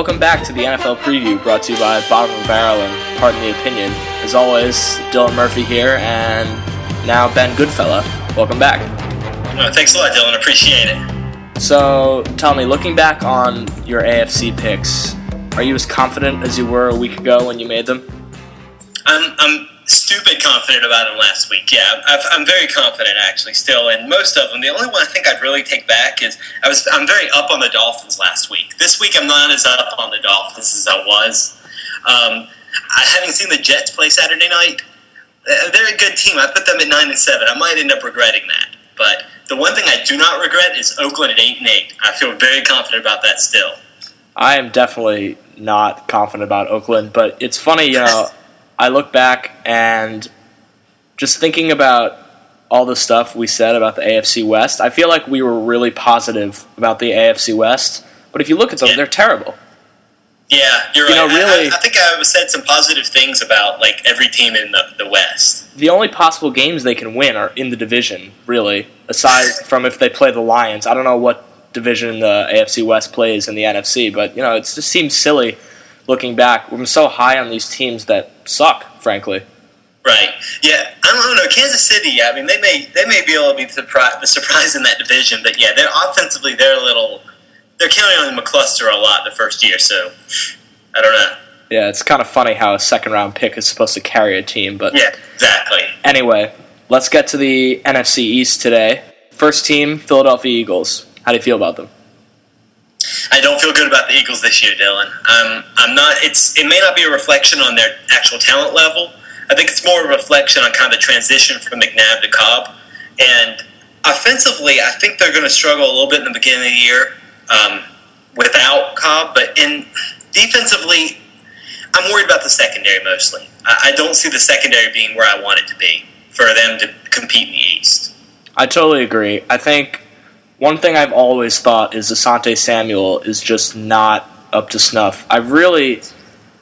Welcome back to the NFL preview brought to you by Bottom of the Barrel and Pardon the Opinion. As always, Dylan Murphy here and now Ben Goodfella. Welcome back. Uh, thanks a lot, Dylan. Appreciate it. So, tell me, looking back on your AFC picks, are you as confident as you were a week ago when you made them? I'm, I'm stupid confident about them last week. Yeah, i am very confident actually still, and most of them. The only one I think I'd really take back is I was I'm very up on the Dolphins last week. This week I'm not as up on the Dolphins as I was. Um, I, having seen the Jets play Saturday night, uh, they're a good team. I put them at nine and seven. I might end up regretting that, but the one thing I do not regret is Oakland at eight and eight. I feel very confident about that still. I am definitely not confident about Oakland, but it's funny, you know. I look back and just thinking about all the stuff we said about the AFC West, I feel like we were really positive about the AFC West. But if you look at them, yeah. they're terrible. Yeah, you're you right. Know, really, I, I, think I said some positive things about like every team in the, the West. The only possible games they can win are in the division, really. Aside from if they play the Lions, I don't know what division the AFC West plays in the NFC, but you know it just seems silly looking back. I'm so high on these teams that suck, frankly. Right. Yeah. I don't know. Kansas City. I mean, they may they may be able to be the surprise, the surprise in that division, but yeah, they're offensively they're a little they're counting on McCluster a lot the first year, so I don't know. Yeah, it's kind of funny how a second round pick is supposed to carry a team, but yeah, exactly. Anyway, let's get to the NFC East today. First team, Philadelphia Eagles. How do you feel about them? I don't feel good about the Eagles this year, Dylan. Um, I'm not. It's it may not be a reflection on their actual talent level. I think it's more a reflection on kind of the transition from McNabb to Kolb. And offensively, I think they're going to struggle a little bit in the beginning of the year um, without Kolb. But in defensively, I'm worried about the secondary mostly. I, I don't see the secondary being where I want it to be for them to compete in the East. I totally agree. I think one thing I've always thought is Asante Samuel is just not up to snuff. I really,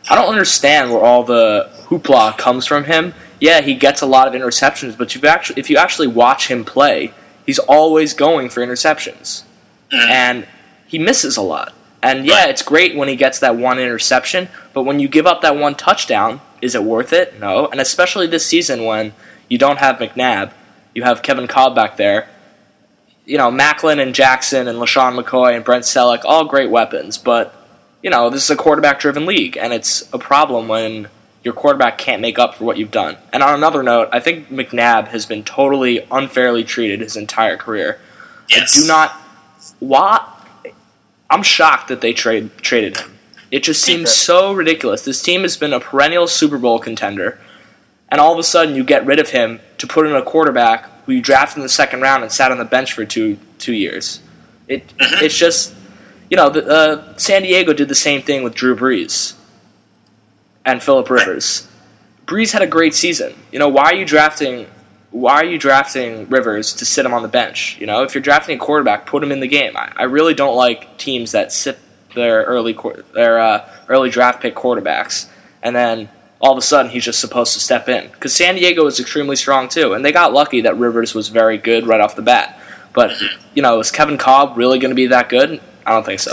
I don't understand where all the hoopla comes from him. Yeah, he gets a lot of interceptions, but you actually, if you actually watch him play, he's always going for interceptions, mm-hmm. and he misses a lot. And yeah, it's great when he gets that one interception, but when you give up that one touchdown, is it worth it? No. And especially this season when you don't have McNabb, you have Kevin Kolb back there you know, Maclin and Jackson and LeSean McCoy and Brent Celek, all great weapons, but, you know, this is a quarterback driven league, and it's a problem when your quarterback can't make up for what you've done. And on another note, I think McNabb has been totally unfairly treated his entire career. Yes. I do not. Why? I'm shocked that they trade traded him. It just seems so ridiculous. This team has been a perennial Super Bowl contender, and all of a sudden you get rid of him to put in a quarterback who you drafted in the second round and sat on the bench for two two years. It mm-hmm. it's just you know the, uh, San Diego did the same thing with Drew Brees and Philip Rivers. Brees had a great season. You know why are you drafting? Why are you drafting Rivers to sit him on the bench? You know if you're drafting a quarterback, put him in the game. I, I really don't like teams that sit their early their uh, early draft pick quarterbacks and then all of a sudden he's just supposed to step in. Because San Diego is extremely strong too, and they got lucky that Rivers was very good right off the bat. But you know, is Kevin Kolb really going to be that good? I don't think so.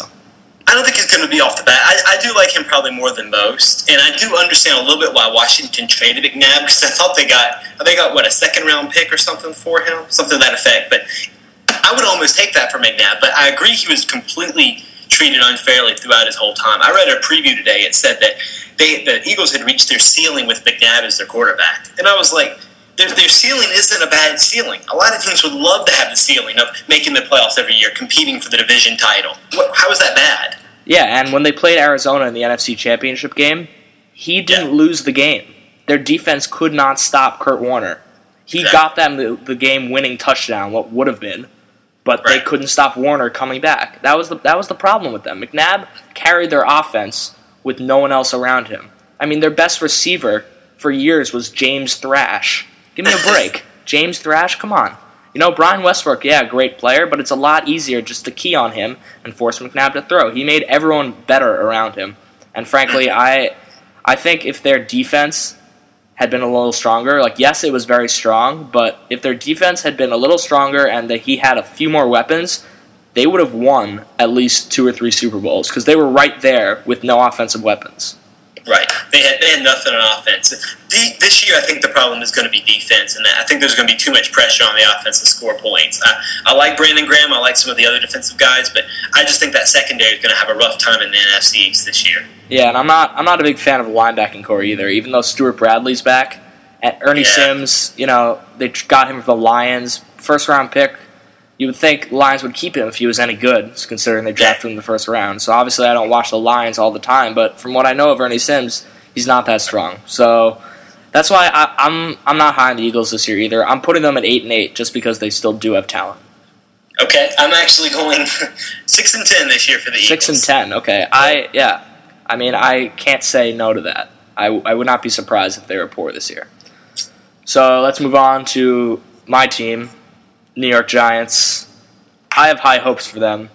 I don't think he's going to be off the bat. I, I, do like him probably more than most, and I do understand a little bit why Washington traded McNabb because I thought they got they got what a second round pick or something for him, something to that effect. But I would almost take that for McNabb. But I agree he was completely treated unfairly throughout his whole time. I read a preview today. It said that they, the Eagles had reached their ceiling with McNabb as their quarterback, and I was like, their, their ceiling isn't a bad ceiling. A lot of teams would love to have the ceiling of making the playoffs every year, competing for the division title. What, how is that bad? Yeah, and when they played Arizona in the NFC Championship game, he didn't yeah. lose the game. Their defense could not stop Kurt Warner. He exactly. got them the, the game winning touchdown, what would have been, but right. they couldn't stop Warner coming back. That was the that was the problem with them. McNabb carried their offense with no one else around him. I mean, their best receiver for years was James Thrash. Give me a break. James Thrash, come on. You know, Brian Westbrook, yeah, great player, but it's a lot easier just to key on him and force McNabb to throw. He made everyone better around him. And frankly, I I think if their defense had been a little stronger, like yes, it was very strong, but if their defense had been a little stronger and that he had a few more weapons, they would have won at least two or three Super Bowls because they were right there with no offensive weapons. Right. They had, they had nothing on offense. The, this year, I think the problem is going to be defense, and I think there's going to be too much pressure on the offense to score points. I, I like Brandon Graham. I like some of the other defensive guys, but I just think that secondary is going to have a rough time in the NFC East this year. Yeah, and I'm not I'm not a big fan of the linebacking corps either. Even though Stewart Bradley's back, and Ernie Yeah. Sims, you know, they got him for the Lions, first round pick. You would think the Lions would keep him if he was any good, considering they drafted him in the first round. So obviously, I don't watch the Lions all the time, but from what I know of Ernie Sims, he's not that strong. So that's why I, I'm I'm not high on the Eagles this year either. I'm putting them at eight and eight just because they still do have talent. Okay, I'm actually going six and ten this year for the Six and ten. Okay, I yeah. I mean, I can't say no to that. I, I would not be surprised if they were poor this year. So let's move on to my team, New York Giants. I have high hopes for them.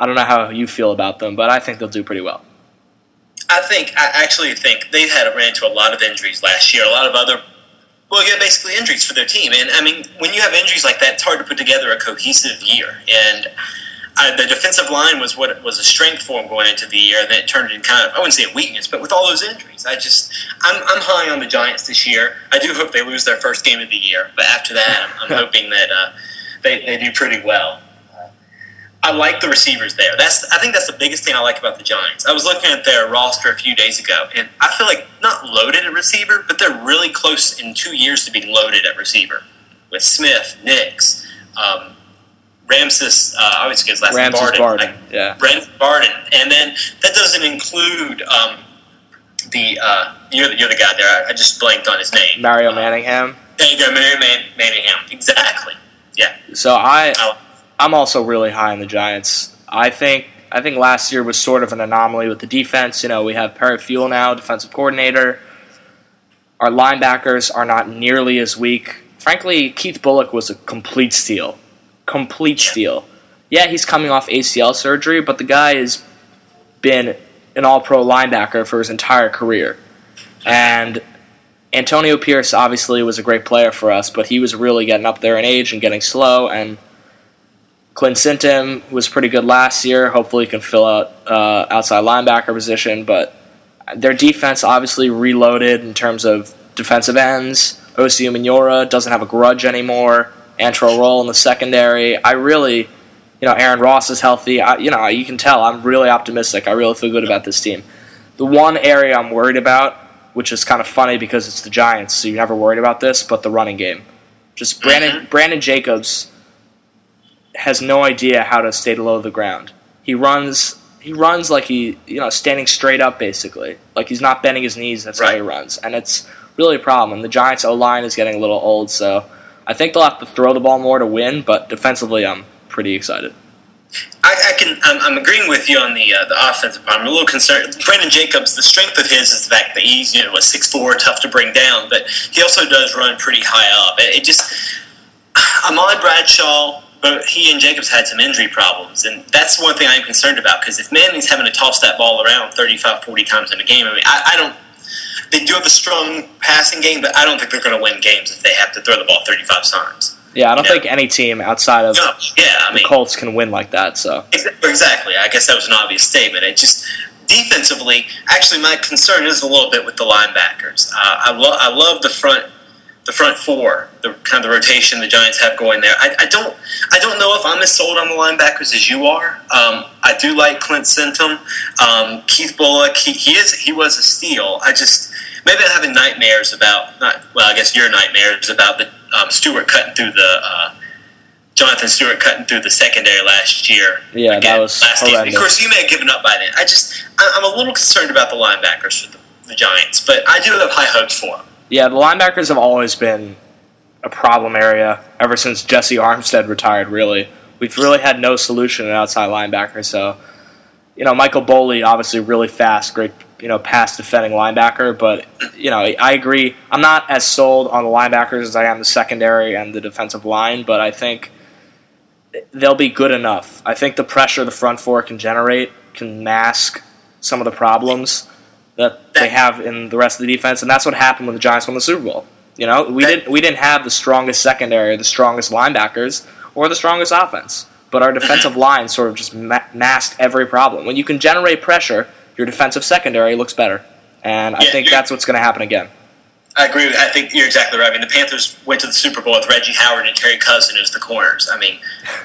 I don't know how you feel about them, but I think they'll do pretty well. I think I actually think they've had ran into a lot of injuries last year. A lot of other, well, yeah, basically injuries for their team. And I mean, when you have injuries like that, it's hard to put together a cohesive year. And uh, the defensive line was what was a strength for them going into the year, and then it turned into kind of I wouldn't say a weakness, but with all those injuries, I just I'm, I'm high on the Giants this year. I do hope they lose their first game of the year, but after that, I'm, I'm hoping that uh, they they do pretty well. I like the receivers there. That's I think that's the biggest thing I like about the Giants. I was looking at their roster a few days ago, and I feel like not loaded at receiver, but they're really close in two years to being loaded at receiver with Smith, Nicks, um, Ramses. Uh, I always get his last name Ramses Barden. Barden, Like, yeah. Brent Barden, and then that doesn't include um, the uh, you're, the- you're the guy there. I, I just blanked on his name. Mario Uh, Manningham. There you go, Mary Man- Manningham. Exactly. Yeah. So I I- I'm also really high on the Giants. I think I think last year was sort of an anomaly with the defense. You know, we have Perry Fewell now, defensive coordinator. Our linebackers are not nearly as weak. Frankly, Keith Bulluck was a complete steal. Complete steal. Yeah, he's coming off ACL surgery, but the guy has been an all pro linebacker for his entire career. And Antonio Pierce obviously was a great player for us, but he was really getting up there in age and getting slow. And Clint Sintim was pretty good last year. Hopefully, he can fill out uh, outside linebacker position. But their defense obviously reloaded in terms of defensive ends. Osi Umenyiora doesn't have a grudge anymore. Antrel Rolle in the secondary. I really, you know, Aaron Ross is healthy. I, you know, you can tell I'm really optimistic. I really feel good about this team. The one area I'm worried about, which is kind of funny because it's the Giants, so you're never worried about this, but the running game. Just mm-hmm. Brandon Brandon Jacobs has no idea how to stay low to the ground. He runs he runs like he you know standing straight up basically, like he's not bending his knees. That's how he runs, and it's really a problem. And the Giants' O line is getting a little old, so I think they'll have to throw the ball more to win. But defensively, I'm pretty excited. I, I can. I'm, I'm agreeing with you on the uh, the offensive part. I'm a little concerned. Brandon Jacobs, the strength of his is the fact that he's you know what six four, tough to bring down, but he also does run pretty high up. It, it just Ahmad Bradshaw, but he and Jacobs had some injury problems, and that's one thing I'm concerned about. Because if Manning's having to toss that ball around 35, 40 times in a game, I mean, I, I don't. They do have a strong passing game, but I don't think they're going to win games if they have to throw the ball 35 times. Yeah, I don't think any team outside of No, yeah, I the mean, Colts can win like that. So Exactly. I guess that was an obvious statement. It just defensively, actually, my concern is a little bit with the linebackers. Uh, I love I love the front the front four, the kind of the rotation the Giants have going there. I, I don't I don't know if I'm as sold on the linebackers as you are. Um, I do like Clint Sintim, um, Keith Bulluck. He, he is he was a steal. I just maybe I'm having nightmares about not well. I guess your nightmares about the um, Stewart cutting through the. Uh, Jonathan Stewart cutting through the secondary last year. Yeah, that was last season. horrendous. Of course, you may have given up by then. I just, I'm a little concerned about the linebackers for the, the Giants, but I do have high hopes for them. Yeah, the linebackers have always been a problem area ever since Jessie Armstead retired. Really, we've really had no solution at outside linebacker. So, you know, Michael Boley, obviously really fast, great, you know, pass defending linebacker. But you know, I agree. I'm not as sold on the linebackers as I am the secondary and the defensive line. But I think they'll be good enough. I think the pressure the front four can generate can mask some of the problems that they have in the rest of the defense, and that's what happened when the Giants won the Super Bowl. You know, we didn't we didn't have the strongest secondary, the strongest linebackers, or the strongest offense. but our defensive line sort of just ma- masked every problem. When you can generate pressure, your defensive secondary looks better, and I Yeah, think that's what's going to happen again. I agree. With, I think you're exactly right. I mean, the Panthers went to the Super Bowl with Reggie Howard and Terry Cousin as the corners. I mean,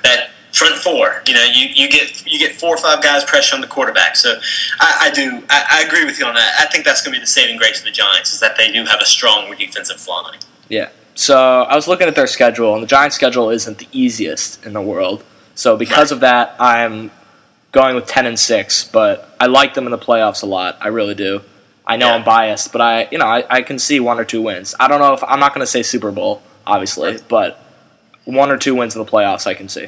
that front four. You know, you, you get you get four or five guys pressure on the quarterback. So I, I do. I, I agree with you on that. I think that's going to be the saving grace of the Giants is that they do have a strong defensive line. Yeah. So I was looking at their schedule, and the Giants' schedule isn't the easiest in the world. So because of that, I'm going with ten and six. But I like them in the playoffs a lot. I really do. I know Yeah. I'm biased, but I, you know, I, I can see one or two wins. I don't know if I'm not going to say Super Bowl, obviously, but one or two wins in the playoffs, I can see.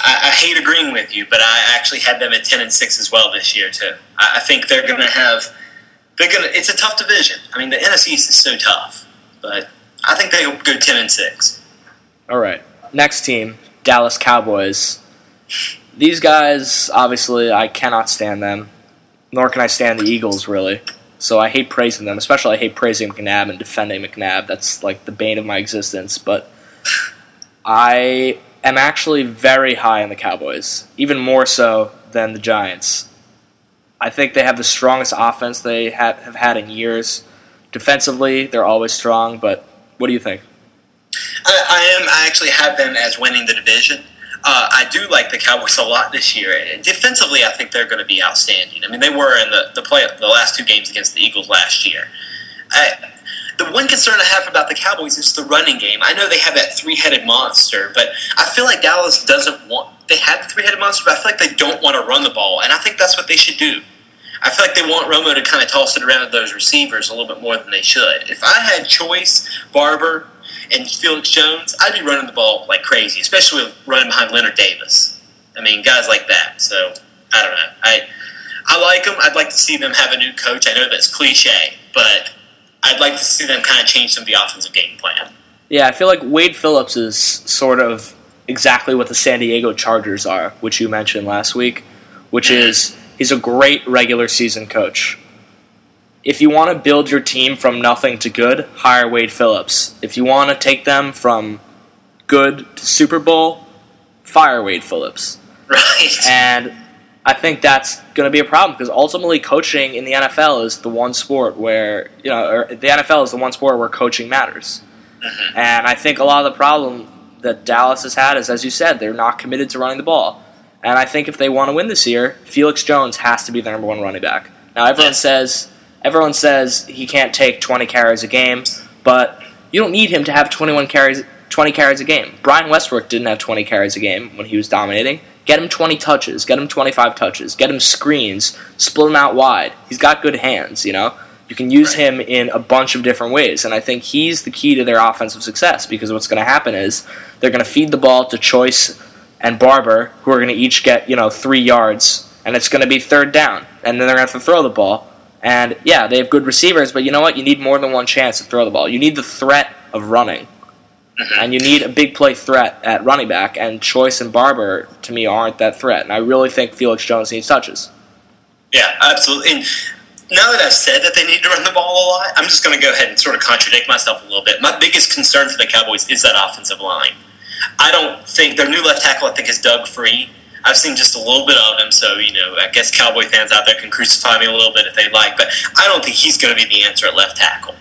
I, I hate agreeing with you, but I actually had them at ten and six as well this year too. I, I think they're going to have. They're going to. It's a tough division. I mean, the NFC East is so tough, but I think they'll go ten and six. All right. Next team, Dallas Cowboys. These guys, obviously, I cannot stand them, nor can I stand the Eagles, really. So I hate praising them, especially I hate praising McNabb and defending McNabb. That's like the bane of my existence. But I am actually very high on the Cowboys, even more so than the Giants. I think they have the strongest offense they have had in years. Defensively, they're always strong, but what do you think? I, I am. I actually have them as winning the division. Uh, I do like the Cowboys a lot this year. Defensively, I think they're going to be outstanding. I mean, they were in the the play the last two games against the Eagles last year. I, the one concern I have about the Cowboys is the running game. I know they have that three headed monster, but I feel like Dallas doesn't want. They have the three headed monster, but I feel like they don't want to run the ball, and I think that's what they should do. I feel like they want Romo to kind of toss it around to those receivers a little bit more than they should. If I had Choice, Barber, and Felix Jones, I'd be running the ball like crazy, especially with running behind Leonard Davis. I mean, guys like that. So I don't know. I I like them. I'd like to see them have a new coach. I know that's cliche, but I'd like to see them kind of change some of the offensive game plan. Yeah, I feel like Wade Phillips is sort of exactly what the San Diego Chargers are, which you mentioned last week, which is he's a great regular season coach. If you want to build your team from nothing to good, hire Wade Phillips. If you want to take them from good to Super Bowl, fire Wade Phillips. Right. And I think that's going to be a problem because ultimately coaching in the NFL is the one sport where, you know, or the NFL is the one sport where coaching matters. Mm-hmm. And I think a lot of the problem that Dallas has had is, as you said, they're not committed to running the ball. And I think if they want to win this year, Felix Jones has to be the number one running back. Now everyone says everyone says he can't take 20 carries a game, but you don't need him to have 21 carries 20 carries a game. Brian Westbrook didn't have 20 carries a game when he was dominating. Get him 20 touches, get him 25 touches, get him screens, split him out wide. He's got good hands, you know. You can use Right. him in a bunch of different ways, and I think he's the key to their offensive success because what's going to happen is they're going to feed the ball to Choice and Barber, who are going to each get you know three yards, and it's going to be third down, and then they're going to have to throw the ball. And yeah, they have good receivers, but you know what? You need more than one chance to throw the ball. You need the threat of running, Mm-hmm. and you need a big play threat at running back. And Choice and Barber, to me, aren't that threat. And I really think Felix Jones needs touches. Yeah, absolutely. And now that I've said that they need to run the ball a lot, I'm just going to go ahead and sort of contradict myself a little bit. My biggest concern for the Cowboys is that offensive line. I don't think their new left tackle, I think, is Doug Free. I've seen just a little bit of him, so you know, I guess Cowboy fans out there can crucify me a little bit if they like, but I don't think he's going to be the answer at left tackle.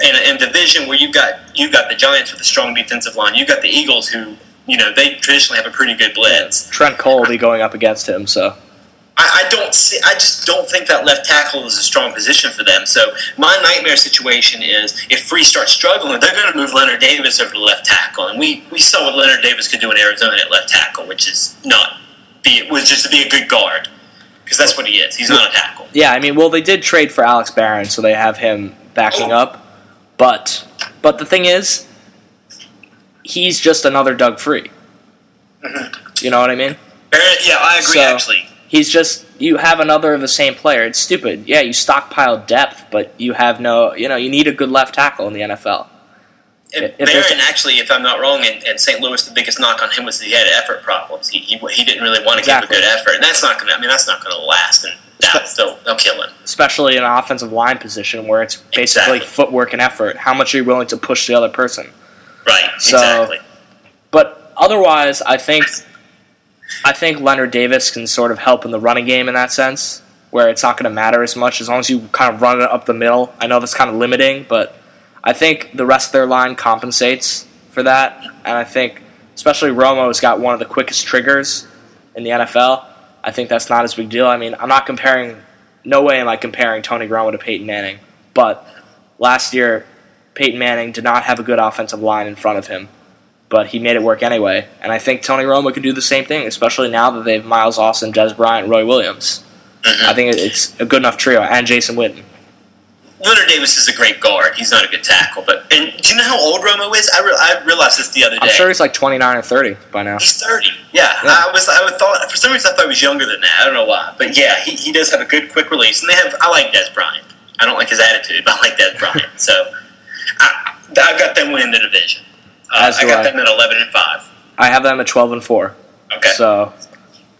In a in division where you've got you've got the Giants with a strong defensive line, you've got the Eagles who you know they traditionally have a pretty good blitz. Trent Cole will be going up against him, so I, I don't see. I just don't think that left tackle is a strong position for them. So my nightmare situation is if Free starts struggling, they're going to move Leonard Davis over to left tackle, and we we saw what Leonard Davis could do in Arizona at left tackle, which is not be was just to be a good guard because that's what he is. He's not a tackle. Yeah, I mean, well, they did trade for Alex Barron, so they have him backing Oh. up. But, but the thing is, he's just another Doug Free. You know what I mean? Barrett, yeah, I agree. So- actually, He's just you have another of the same player. It's stupid. Yeah, you stockpile depth, but you have no. You know, you need a good left tackle in the NFL. And if Barron actually, if I'm not wrong, in, in St. Louis, the biggest knock on him was that he had effort problems. He, he, he didn't really want to Exactly. give a good effort, and that's not going to. I mean, that's not going to last, and that, they'll, they'll kill him. especially in an offensive line position where it's basically Exactly. footwork and effort. How much are you willing to push the other person? Right? So- exactly. But otherwise, I think I think Leonard Davis can sort of help in the running game in that sense, where it's not going to matter as much as long as you kind of run it up the middle. I know that's kind of limiting, but I think the rest of their line compensates for that, and I think especially Romo's got one of the quickest triggers in the NFL. I think that's not as big deal. I mean, I'm not comparing. No way am I comparing Tony Romo to Peyton Manning, but last year Peyton Manning did not have a good offensive line in front of him, but he made it work anyway. And I think Tony Romo could do the same thing, especially now that they have Miles Austin, Dez Bryant, Roy Williams. Mhm. I think it's a good enough trio, and Jason Witten. Leonard Davis is a great guard. He's not a good tackle, but and do you know how old Romo is? I, re- I realized this the other day. I'm sure he's like 29 or 30 by now. He's thirty. Yeah, Yeah. I was. I would thought for some reason I thought he was younger than that. I don't know why, but yeah, he, he does have a good quick release, and they have. I like Dez Bryant. I don't like his attitude, but I like Dez Bryant. so I, I've got them winning the division. Uh, As I got I. them at eleven and five. I have them at 12 and 4. Okay. So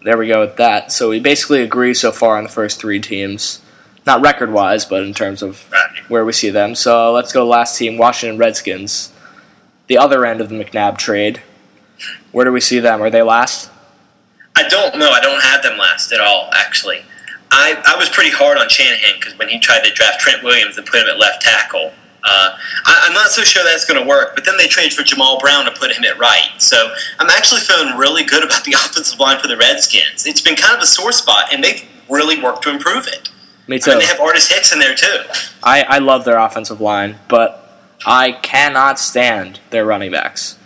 there we go with that. So we basically agree so far on the first three teams. Not record wise, but in terms of where we see them. So let's go last team, Washington Redskins. The other end of the McNabb trade. Where do we see them? Are they last? I don't know. I don't have them last at all. Actually, I, I was pretty hard on Shanahan because when he tried to draft Trent Williams and put him at left tackle, uh, I, I'm not so sure that's going to work. But then they traded for Jammal Brown to put him at right. So I'm actually feeling really good about the offensive line for the Redskins. It's been kind of a sore spot, and they've really worked to improve it. Me I too. mean, they have Artis Hicks in there too. I, I love their offensive line, but I cannot stand their running backs.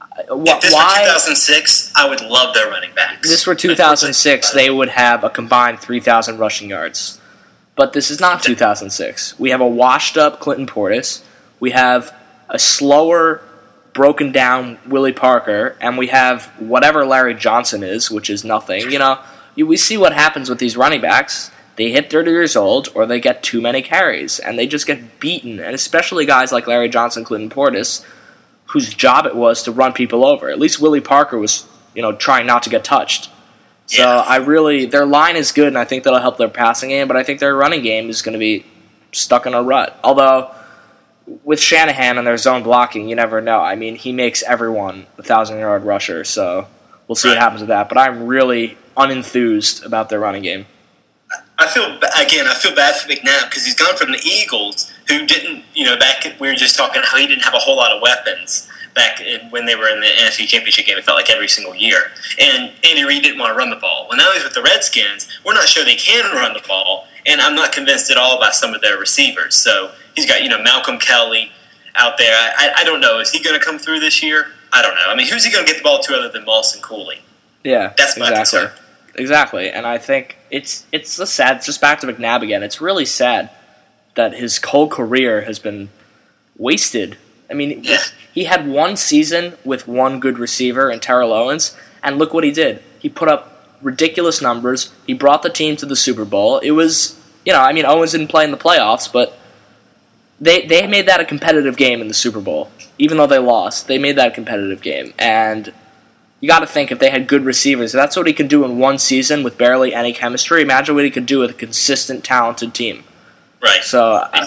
Uh, wh- If this Why? were 2006, I would love their running backs. If this were 2006, they would have a combined 3,000 rushing yards. But this is not 2006. We have a washed up Clinton Portis. We have a slower, broken down Willie Parker. And we have whatever Larry Johnson is, which is nothing. You know, we see what happens with these running backs. They hit 30 years old or they get too many carries and they just get beaten. And especially guys like Larry Johnson, Clinton Portis, whose job it was to run people over. At least Willie Parker was, you know, trying not to get touched. So Yeah. I really their line is good, and I think that'll help their passing game. But I think their running game is going to be stuck in a rut. Although with Shanahan and their zone blocking, you never know. I mean, he makes everyone a thousand yard rusher, so we'll see what happens with that. But I'm really unenthused about their running game. I feel again. I feel bad for McNabb because he's gone from the Eagles, who didn't, you know, back we were just talking how he didn't have a whole lot of weapons back in, when they were in the NFC Championship game. It felt like every single year, and Andy Reid didn't want to run the ball. Well, now he's with the Redskins. We're not sure they can run the ball, and I'm not convinced at all by some of their receivers. So he's got you know Malcolm Kelly out there. I, I, I don't know. Is he going to come through this year? I don't know. I mean, who's he going to get the ball to other than Moss and Cooley? Yeah, That's my exactly. concern. Exactly, and I think it's it's a sad. It's just back to McNabb again. It's really sad that his whole career has been wasted. I mean, Yeah. he had one season with one good receiver in Terrell Owens, and look what he did. He put up ridiculous numbers. He brought the team to the Super Bowl. It was, you know, I mean, Owens didn't play in the playoffs, but they they made that a competitive game in the Super Bowl. Even though they lost, they made that a competitive game, and you got to think if they had good receivers, if that's what he could do in one season with barely any chemistry. Imagine what he could do with a consistent, talented team. Right. So, uh,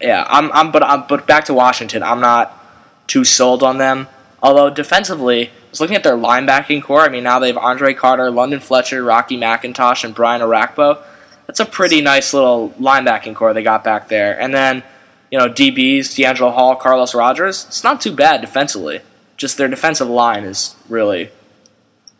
yeah, I'm, I'm, but, I'm, but back to Washington, I'm not too sold on them. Although defensively, I was looking at their linebacking corps. I mean, now they have Andre Carter, London Fletcher, Rocky McIntosh, and Brian Orakpo. That's a pretty nice little linebacking corps they got back there. And then, you know, DBs, DeAngelo Hall, Carlos Rogers. It's not too bad defensively. Just their defensive line is really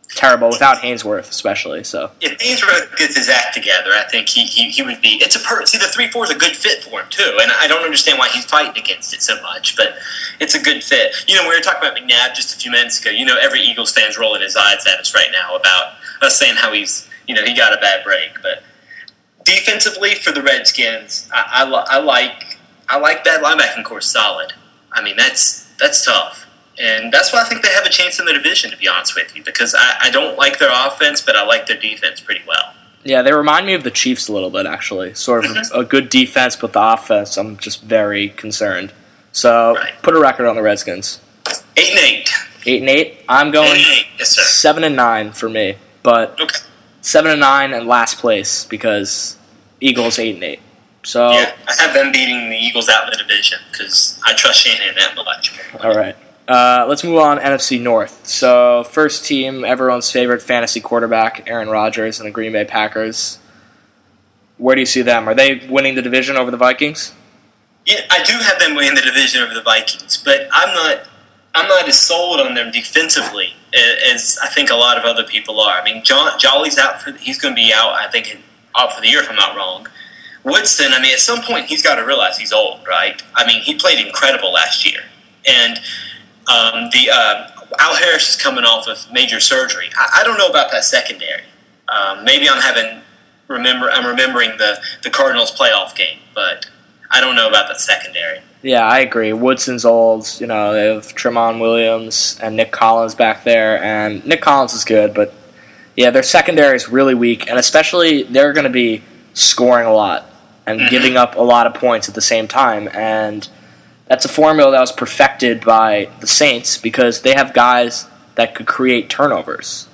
terrible without Haynesworth, especially. So if Haynesworth gets his act together, I think he, he, he would be. It's a per, see the three four is a good fit for him too, and I don't understand why he's fighting against it so much, but it's a good fit. You know, we were talking about McNabb just a few minutes ago. You know, every Eagles fan's rolling his eyes at us right now about us saying how he's you know he got a bad break, but defensively for the Redskins, I, I, I like I like that linebacking corps solid. I mean that's that's tough. And that's why I think they have a chance in the division, to be honest with you, because I, I don't like their offense, but I like their defense pretty well. yeah, they remind me of the Chiefs a little bit, actually. Sort of a, a good defense, but the offense, I'm just very concerned. So Right. put a record on the Redskins. Eight and eight. Eight and eight. I'm Eight going and eight. Yes, sir. seven and nine for me, but Okay. seven and nine and last place because Eagles eight and eight. So Yeah, I have them beating the Eagles out in the division because I trust Shanahan that much. all right, Uh, let's move on. NFC North. So first team, everyone's favorite fantasy quarterback, Aaron Rodgers, and the Green Bay Packers. Where do you see them? Are they winning the division over the Vikings? Yeah, I do have them winning the division over the Vikings, but I'm not. I'm not as sold on them defensively as I think a lot of other people are. I mean, John, Jolly's out for he's going to be out. I think out for the year if I'm not wrong. Woodson, I mean, at some point he's got to realize he's old, right? I mean, he played incredible last year, and um, the uh, Al Harris is coming off of major surgery. I, I don't know about that secondary. Um, maybe I'm having remember I'm remembering the the Cardinals playoff game, but I don't know about that secondary. Yeah, I agree. Woodson's old. You know, they have Tramon Williams and Nick Collins back there, and Nick Collins is good, but yeah, their secondary is really weak, and especially they're going to be scoring a lot and mm-hmm. giving up a lot of points at the same time, and that's a formula that was perfected by the Saints because they have guys that could create turnovers.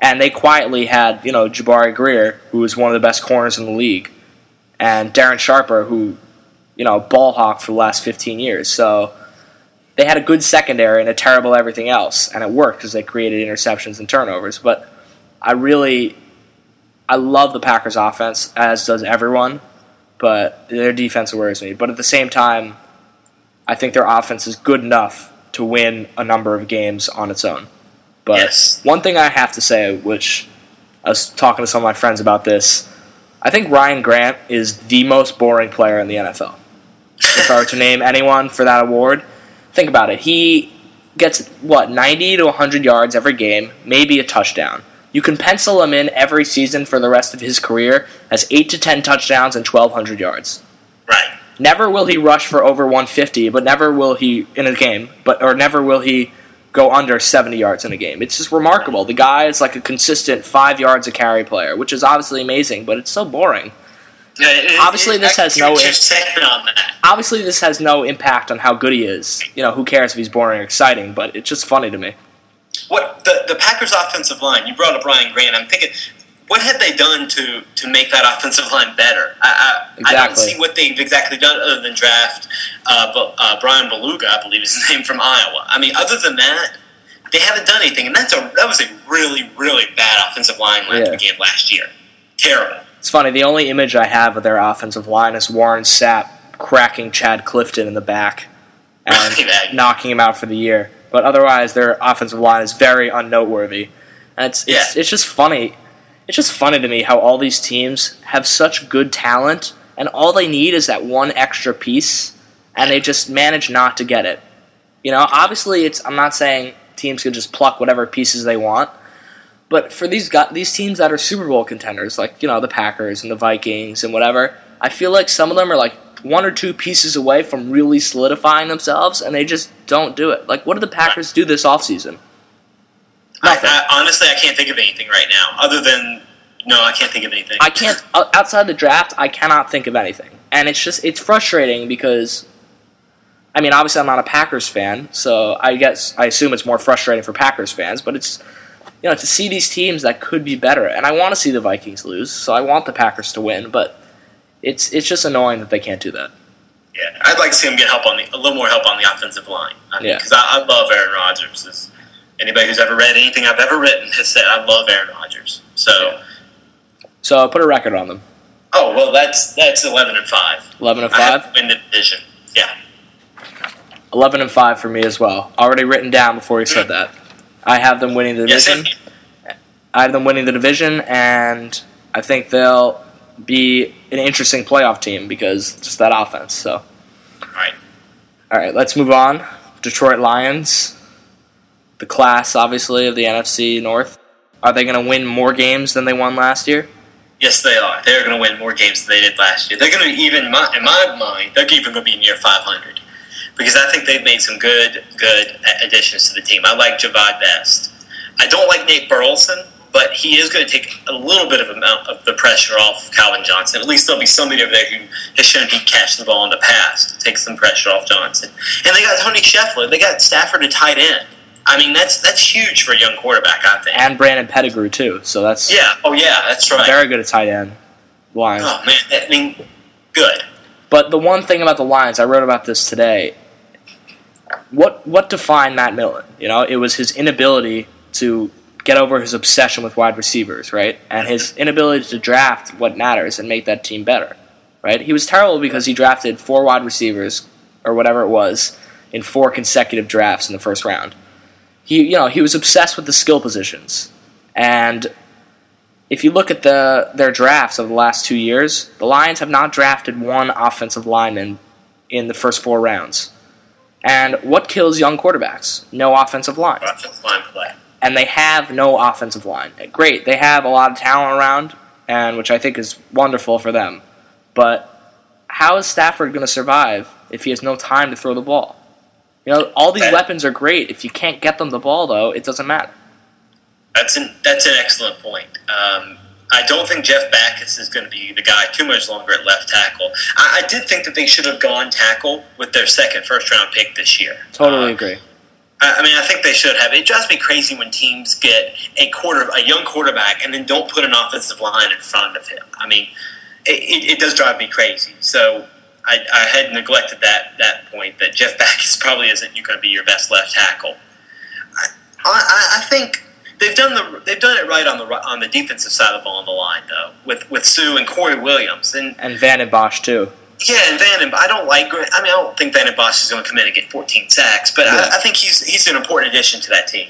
And they quietly had, you know, Jabari Greer, who was one of the best corners in the league, and Darren Sharper, who, you know, ball hawk for the last 15 years. So they had a good secondary and a terrible everything else, and it worked because they created interceptions and turnovers. But I really, I love the Packers offense, as does everyone, but their defense worries me. But at the same time, I think their offense is good enough to win a number of games on its own. But yes. one thing I have to say, which I was talking to some of my friends about this, I think Ryan Grant is the most boring player in the NFL. if I were to name anyone for that award, think about it. He gets, what, 90 to 100 yards every game, maybe a touchdown. You can pencil him in every season for the rest of his career as 8 to 10 touchdowns and 1,200 yards. Right. Never will he rush for over 150, but never will he in a game, but or never will he go under 70 yards in a game. It's just remarkable. The guy is like a consistent five yards a carry player, which is obviously amazing, but it's so boring. Yeah, it, obviously, it, this has no. on obviously, this has no impact on how good he is. You know, who cares if he's boring or exciting? But it's just funny to me. What the the Packers' offensive line? You brought up Ryan Grant. I'm thinking what had they done to to make that offensive line better? I, I, exactly. I don't see what they've exactly done other than draft uh, uh, Bryan Bulaga, I believe is his name from Iowa. I mean, other than that, they haven't done anything, and that's a that was a really really bad offensive line yeah. game last year. Terrible. It's funny. The only image I have of their offensive line is Warren Sapp cracking Chad Clifton in the back and knocking him out for the year. But otherwise, their offensive line is very unnoteworthy. And it's, it's, yeah. it's just funny it's just funny to me how all these teams have such good talent and all they need is that one extra piece and they just manage not to get it. You know, obviously it's I'm not saying teams can just pluck whatever pieces they want, but for these these teams that are Super Bowl contenders like, you know, the Packers and the Vikings and whatever, I feel like some of them are like one or two pieces away from really solidifying themselves and they just don't do it. Like what did the Packers do this offseason? Nothing. I, I, honestly, I can't think of anything right now other than no, I can't think of anything. I can't outside the draft. I cannot think of anything, and it's just it's frustrating because, I mean, obviously I'm not a Packers fan, so I guess I assume it's more frustrating for Packers fans. But it's you know to see these teams that could be better, and I want to see the Vikings lose, so I want the Packers to win, but it's it's just annoying that they can't do that. Yeah, I'd like to see them get help on the a little more help on the offensive line. I mean, yeah, because I, I, love Aaron Rodgers anybody who's ever read anything I've ever written has said I love Aaron Rodgers. So, yeah. so put a record on them. Oh well, that's that's eleven and five. Eleven and five. win the division. Yeah. Eleven and five for me as well. Already written down before you said that. I have them winning the division. Yes, I have them winning the division, and I think they'll be an interesting playoff team because just that offense. So. All right. All right. Let's move on. Detroit Lions the class, obviously, of the NFC North. Are they going to win more games than they won last year? Yes, they are. They're going to win more games than they did last year. They're going to even, in my mind, they're even going to be near 500 because I think they've made some good, good additions to the team. I like Jahvid Best. I don't like Nate Burleson, but he is going to take a little bit of amount of the pressure off Calvin Johnson. At least there'll be somebody over there who has shown he can catch the ball in the past, take some pressure off Johnson. And they got Tony Scheffler. They got Stafford a tight end. I mean, that's that's huge for a young quarterback, I think. And Brandon Pettigrew too. So that's yeah. Oh yeah, that's right. Very good at tight end. Lions. Oh man, I mean, good. But the one thing about the Lions, I wrote about this today. what what defined Matt Millen? You know, it was his inability to get over his obsession with wide receivers, right? And his inability to draft what matters and make that team better, right? He was terrible because he drafted four wide receivers or whatever it was in four consecutive drafts in the first round. He, you know, he was obsessed with the skill positions. And if you look at the their drafts of the last two years, the Lions have not drafted one offensive lineman in the first four rounds. And what kills young quarterbacks? No offensive line. Offensive line play. And they have no offensive line. Great, they have a lot of talent around, and which I think is wonderful for them. But how is Stafford going to survive if he has no time to throw the ball? You know, all these Right. weapons are great. If you can't get them the ball, though, it doesn't matter. That's an that's an excellent point. Um, I don't think Jeff Backus is going to be the guy too much longer at left tackle. I, I did think that they should have gone tackle with their second first round pick this year. Totally Uh, agree. I I mean, I think they should have. It drives me crazy when teams get a quarter, a young quarterback, and then don't put an offensive line in front of him. I mean, it, it, it does drive me crazy. So I, I had neglected that that point that Jeff Backus probably isn't going to be your best left tackle. I, I, I think they've done the they've done it right on the on the defensive side of the ball on the line though with with Suh and Corey Williams and And Vanden Bosch, too. yeah, and Van and I don't like. I mean, I don't think Vanden Bosch is going to come in and get 14 sacks, but Yeah. I, I think he's he's an important addition to that team.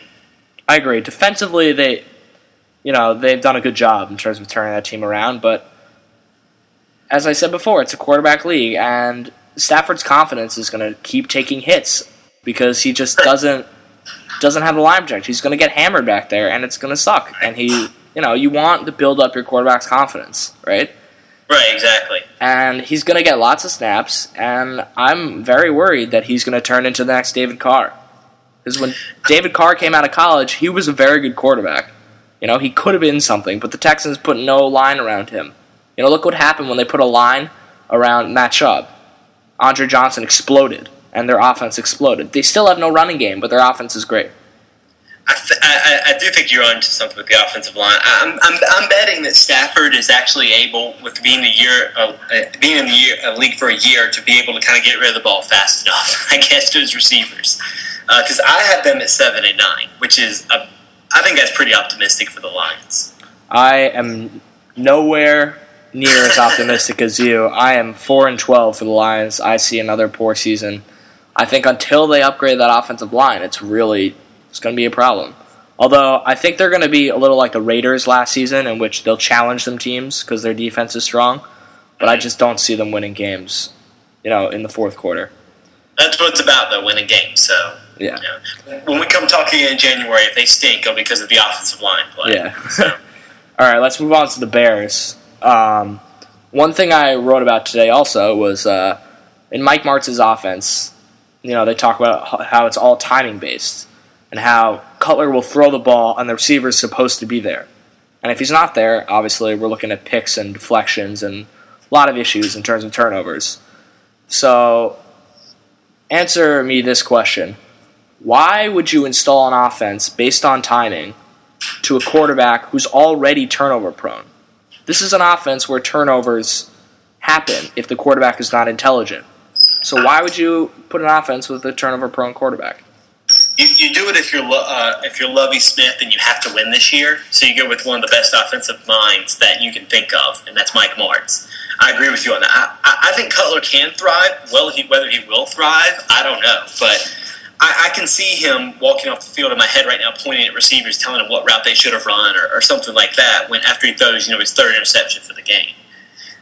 I agree. Defensively, they, you know, they've done a good job in terms of turning that team around. But as I said before, it's a quarterback league, and Stafford's confidence is going to keep taking hits because he just doesn't doesn't have the line. He's going to get hammered back there, and it's going to suck. And he, you know, you want to build up your quarterback's confidence, right? Right, exactly. and he's going to get lots of snaps, and I'm very worried that he's going to turn into the next David Carr. Because when David Carr came out of college, he was a very good quarterback. You know, he could have been something, but the Texans put no line around him. You know, look what happened when they put a line around Matt Schaub. Andre Johnson exploded, and their offense exploded. They still have no running game, but their offense is great. I, th- I, I do think you're onto something with the offensive line. I'm, I'm, I'm betting that Stafford is actually able, with being the year, uh, uh, being in the year, uh, league for a year, to be able to kind of get rid of the ball fast enough. I guess to his receivers, because I have them at seven and nine, which is a, I think that's pretty optimistic for the Lions. I am nowhere near as optimistic as you. I am four and twelve for the Lions. I see another poor season. I think until they upgrade that offensive line, it's really it's going to be a problem. Although I think they're going to be a little like the Raiders last season, in which they'll challenge some teams because their defense is strong. But I just don't see them winning games, you know, in the fourth quarter. That's what it's about, though, winning games. So Yeah, you know, when we come talking in January, if they stink, it'll be because of the offensive line play. Yeah. All right, let's move on to the Bears. Um, one thing I wrote about today also was uh, in Mike Martz's offense. You know, they talk about how it's all timing based and how Cutler will throw the ball and the receiver is supposed to be there. And if he's not there, obviously we're looking at picks and deflections and a lot of issues in terms of turnovers. So, answer me this question. Why would you install an offense based on timing to a quarterback who's already turnover prone. This is an offense where turnovers happen if the quarterback is not intelligent. So why would you put an offense with a turnover prone quarterback? You, you do it if you're uh, if you're Lovie Smith and you have to win this year. So you go with one of the best offensive minds that you can think of, and that's Mike Martz. I agree with you on that. I, I, I think Cutler can thrive. Well, he, whether he will thrive, I don't know. But I, I can see him walking off the field in my head right now, pointing at receivers, telling them what route they should have run, or, or something like that. When after he throws, you know, his third interception for the game.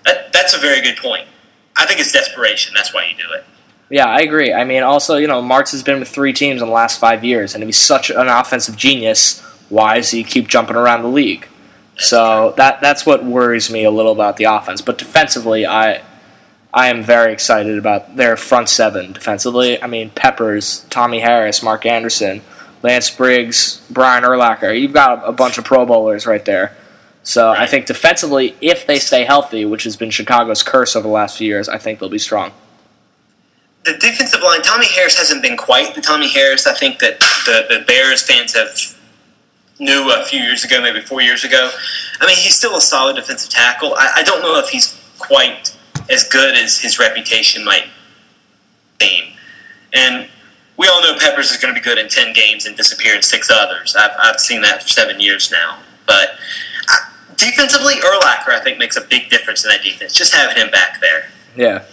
That, that's a very good point. I think it's desperation. That's why you do it. Yeah, I agree. I mean, also, you know, Martz has been with three teams in the last five years, and if he's such an offensive genius, why does he keep jumping around the league? So that that's what worries me a little about the offense. But defensively, I I am very excited about their front seven defensively. I mean, Peppers, Tommy Harris, Mark Anderson, Lance Briggs, Brian Urlacher. You've got a bunch of Pro Bowlers right there. So I think defensively, if they stay healthy, which has been Chicago's curse over the last few years, I think they'll be strong. the defensive line, Tommy Harris hasn't been quite the Tommy Harris I think that the, the Bears fans have knew a few years ago, maybe four years ago. I mean, he's still a solid defensive tackle. I, I don't know if he's quite as good as his reputation might seem. And we all know Peppers is going to be good in ten games and disappear in six others. I've I've seen that for seven years now. But defensively, Urlacher I think makes a big difference in that defense. Just having him back there. Yeah,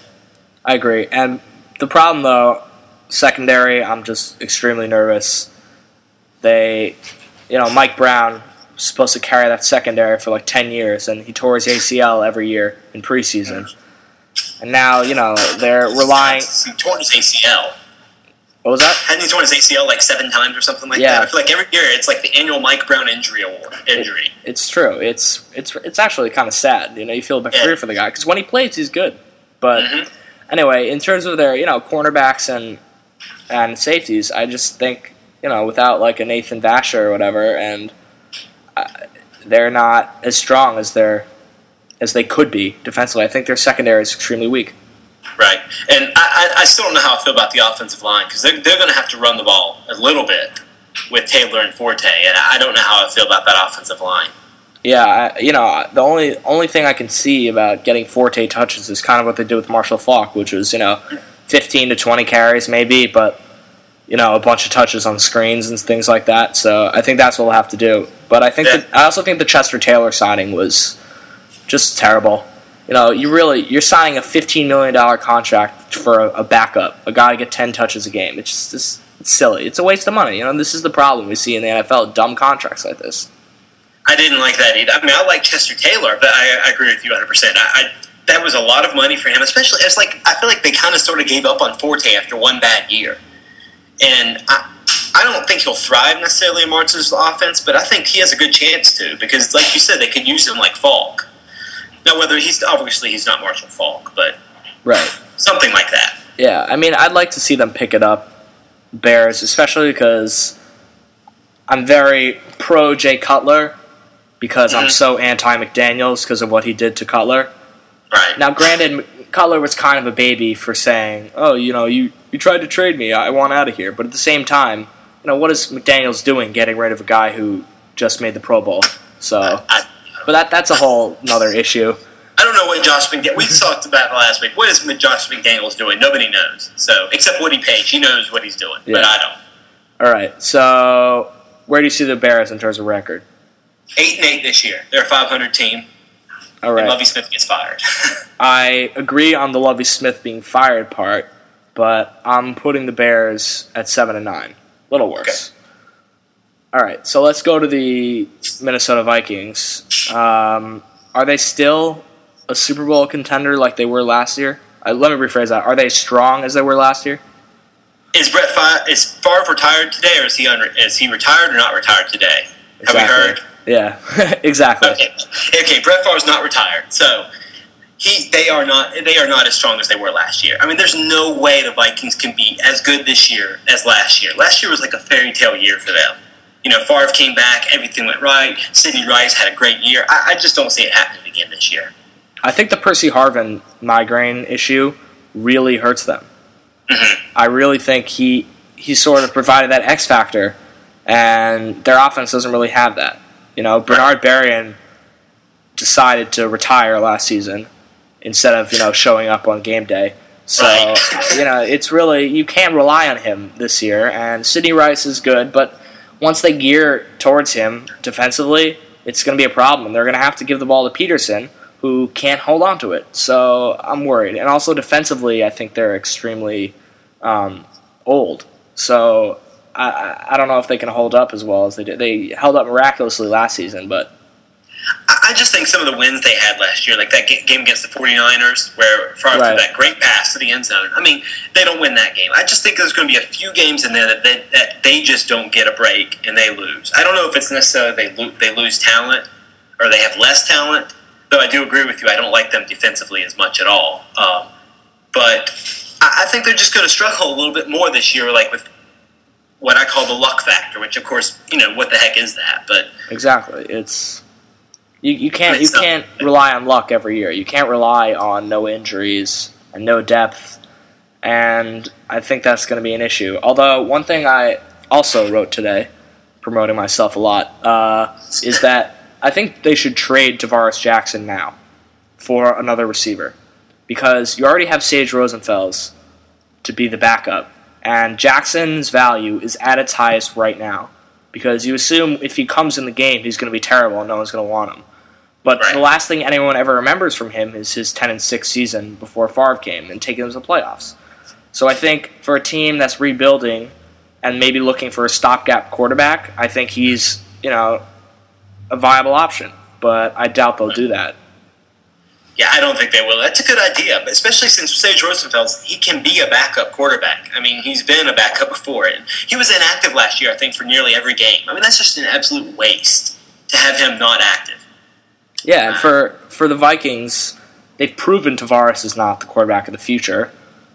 I agree. And the problem though, secondary, I'm just extremely nervous. They, you know, Mike Brown was supposed to carry that secondary for like ten years, and he tore his ACL every year in preseason. And now, you know, they're relying. He tore his ACL. What was that? Hadn't he torn his ACL like seven times or something like Yeah. that? I feel like every year it's like the annual Mike Brown injury award injury. It's true. It's it's it's actually kind of sad. You know, you feel a bit Yeah. free for the guy because when he plays, he's good. But Mhm. anyway, in terms of their you know cornerbacks and and safeties, I just think you know without like a Nathan Vasher or whatever, and uh, they're not as strong as they're as they could be defensively. I think their secondary is extremely weak. Right. And I, I, I still don't know how I feel about the offensive line because they're, they're going to have to run the ball a little bit with Taylor and Forte, and I don't know how I feel about that offensive line. Yeah, I, you know the only only thing I can see about getting Forte touches is kind of what they did with Marshall Faulk, which was you know fifteen to twenty carries maybe, but you know a bunch of touches on screens and things like that. So I think that's what we'll have to do. But I think Yeah. that, I also think the Chester Taylor signing was just terrible. You know, you really you're signing a fifteen million dollar contract for a, a backup, a guy to get ten touches a game. It's just it's, it's silly. It's a waste of money. You know, this is the problem we see in the NFL: dumb contracts like this. I didn't like that either. I mean, I like Chester Taylor, but I, I agree with you 100. percent I, I that was a lot of money for him, especially it's like I feel like they kind of sort of gave up on Forte after one bad year, and I. I don't think he'll thrive necessarily in Martz's offense, but I think he has a good chance to because, like you said, they could use him like Faulk. Now, whether he's obviously he's not Marshall Faulk, but Right. something like that. Yeah, I mean, I'd like to see them pick it up, Bears, especially because I'm very pro Jay Cutler because I'm Mhm. so anti McDaniels because of what he did to Cutler. Right. Now, granted, Cutler was kind of a baby for saying, "Oh, you know, you you tried to trade me, I want out of here." But at the same time, you know, what is McDaniels doing, getting rid of a guy who just made the Pro Bowl? So, I, but that that's a whole another issue. I don't know what Josh McDaniels. We talked about it last week. What is Josh McDaniels doing? Nobody knows. So except Woody Paige, he knows what he's doing, yeah. but I don't. All right, so where do you see the Bears in terms of record? Eight and eight this year. They're a 500 team. All And. Lovie Smith gets fired. I agree on the Lovie Smith being fired part, but I'm putting the Bears at seven and nine. A little worse. All right, so let's go to the Minnesota Vikings. Um, are they still a Super Bowl contender like they were last year? Uh, let me rephrase that. Are they as strong as they were last year? is Brett Favre, is Favre retired today, or is he unre- is he retired or not retired today? Have we heard? Yeah, exactly. Okay, okay. Brett Favre's not retired, so he they are not they are not as strong as they were last year. I mean, there's no way the Vikings can be as good this year as last year. Last year was like a fairy tale year for them. You know, Favre came back, everything went right. Sidney Rice had a great year. I, I just don't see it happening again this year. I think the Percy Harvin migraine issue really hurts them. Mhm. I really think he he sort of provided that X factor, and their offense doesn't really have that. You know, Bernard Berrian decided to retire last season instead of you know showing up on game day. So Right. you know, it's really you can't rely on him this year. And Sidney Rice is good, but once they gear towards him defensively, it's going to be a problem. They're going to have to give the ball to Peterson, who can't hold on to it. So I'm worried. And also defensively, I think they're extremely um, old. So I- I, I don't know if they can hold up as well as they did. They held up miraculously last season, but I just think some of the wins they had last year, like that game against the 49ers, where Favre Right. that great pass to the end zone. I mean, they don't win that game. I just think there's going to be a few games in there that they, that they just don't get a break and they lose. I don't know if it's necessarily they lo- they lose talent or they have less talent. Though I do agree with you, I don't like them defensively as much at all. Um, but I, I think they're just going to struggle a little bit more this year, like with what I call the luck factor. Which, of course, you know what the heck is that? But exactly, it's you, you can't you can't rely on luck every year. You can't rely on no injuries and no depth, and I think that's going to be an issue. Although one thing I also wrote today, promoting myself a lot, uh, is that I think they should trade Tavares Jackson now for another receiver because you already have Sage Rosenfels to be the backup, And Jackson's value is at its highest right now because you assume if he comes in the game, he's going to be terrible and no one's going to want him. But Right. the last thing anyone ever remembers from him is his 10 and 6 season before Favre came and taking them to the playoffs. So I think for a team that's rebuilding and maybe looking for a stopgap quarterback, I think he's, you know, a viable option. But I doubt they'll do that. Yeah, I don't think they will. That's a good idea, but especially since Sage Rosenfels, he can be a backup quarterback. I mean, he's been a backup before, and he was inactive last year, I think, for nearly every game. I mean, that's just an absolute waste to have him not active. Yeah, and for for the Vikings, they've proven Tavares is not the quarterback of the future.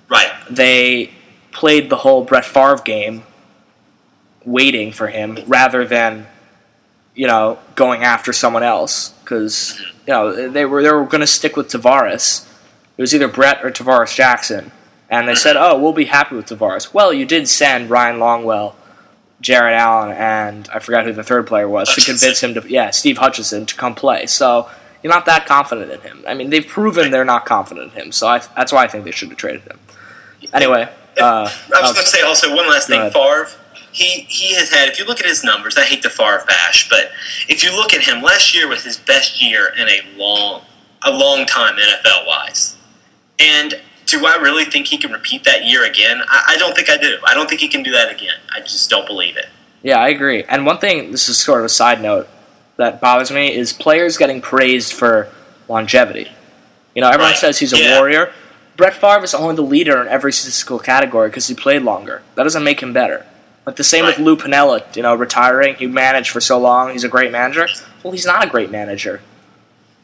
Right. They played the whole Brett Favre game waiting for him rather than you know going after someone else because you know they were they were going to stick with Tavares. It was either Brett or Tavares Jackson, and they said, "Oh, we'll be happy with Tavares." Well, you did send Ryan Longwell, Jared Allen, and I forgot who the third player was to convince him to yeah Steve Hutchinson to come play. So you're not that confident in him. I mean, they've proven they're not confident in him. So I, that's why I think they should have traded him. Anyway, uh, I was uh, going to say also one last thing. Favre, he he has had. If you look at his numbers, I hate the Favre bash, but if you look at him, last year was his best year in a long, a long time NFL wise. And do I really think he can repeat that year again? I, I don't think I do. I don't think he can do that again. I just don't believe it. Yeah, I agree. And one thing, this is sort of a side note that bothers me is players getting praised for longevity. You know, everyone Right. says he's a Yeah. warrior. Brett Favre is only the leader in every statistical category because he played longer. That doesn't make him better. Like the same with Lou Piniella, you know, retiring. He managed for so long. He's a great manager. Well, he's not a great manager.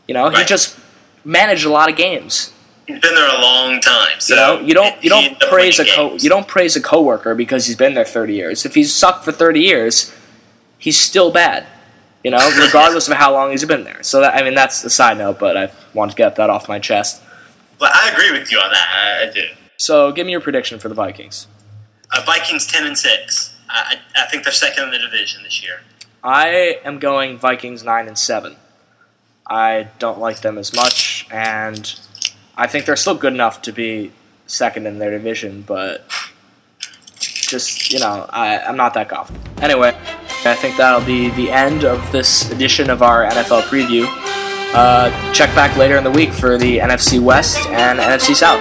You know, he just managed a lot of games. He's been there a long time. So You know, you don't you don't praise a co- games. you don't praise a coworker because he's been there thirty years. If he's sucked for thirty years, he's still bad. You know, regardless of how long he's been there. So that, I mean, that's a side note, but I want to get that off my chest. But I agree with you on that. I, I do. So give me your prediction for the Vikings. Uh, Vikings ten and six. I, I think they're second in the division this year. I am going Vikings nine and seven. I don't like them as much, and I think they're still good enough to be second in their division, but just you know, I, I'm not that confident. Anyway, I think that'll be the end of this edition of our NFL preview. Uh, check back later in the week for the NFC West and NFC South.